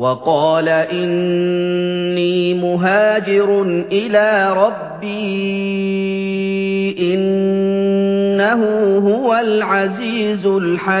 وقال إني مهاجر إلى ربي إنه هو العزيز الحكيم.